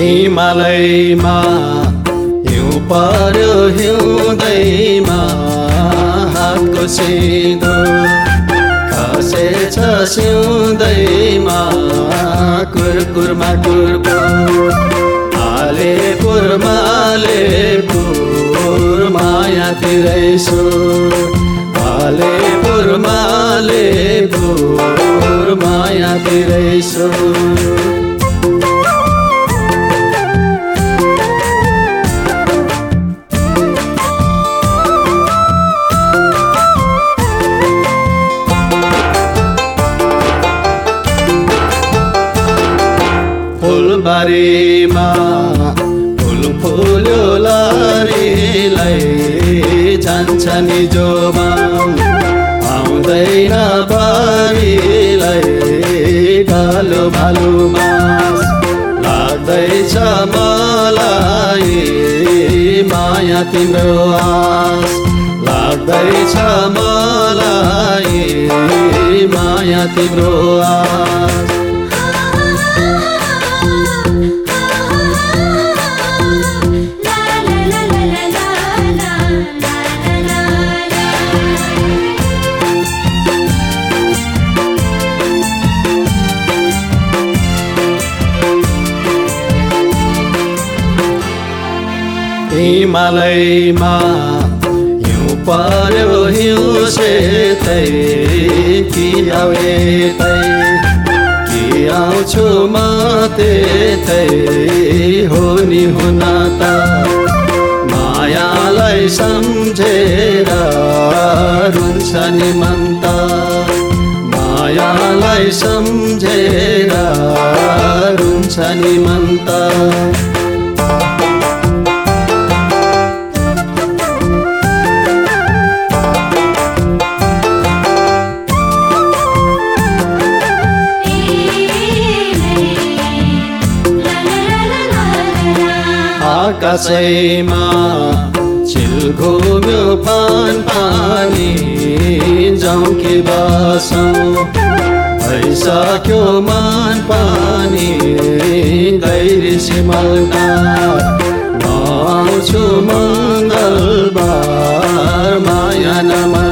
हिमालयमा हिउँ पर्यो हिउँदैमा हातको सिँदुर खसेछ सिउँदैमा कुरकुरमा कुरकुर आलेपुरमा आलेपुर मायातिरै सुर आलेपुरमा आलेपुर मायातिरै फुलबारीमा फुल फुल्यो लारीलाई जान्छ नि जोमा आउँदैन बारीलाई कालो भालुमा। लाग्दैछ मलाई माया तिम्रो आस लाग्दैछ मलाई माया तिम्रो आस हिमालयमा हिउँ पर्यो हिउँ सेतै कि आवेतै? कि आउँछु म त्यतै? हो नि हुन त मायालाई सम्झेर रुन्छ नि मन त। मायालाई सम्झेर रुन्छ नि मन त। चिल घुम्यो पान पानी जाउँ कि बसौँ भइसक्यो मान पानी गैरी सिमलका आउँछु मङ्गलबार माया नमन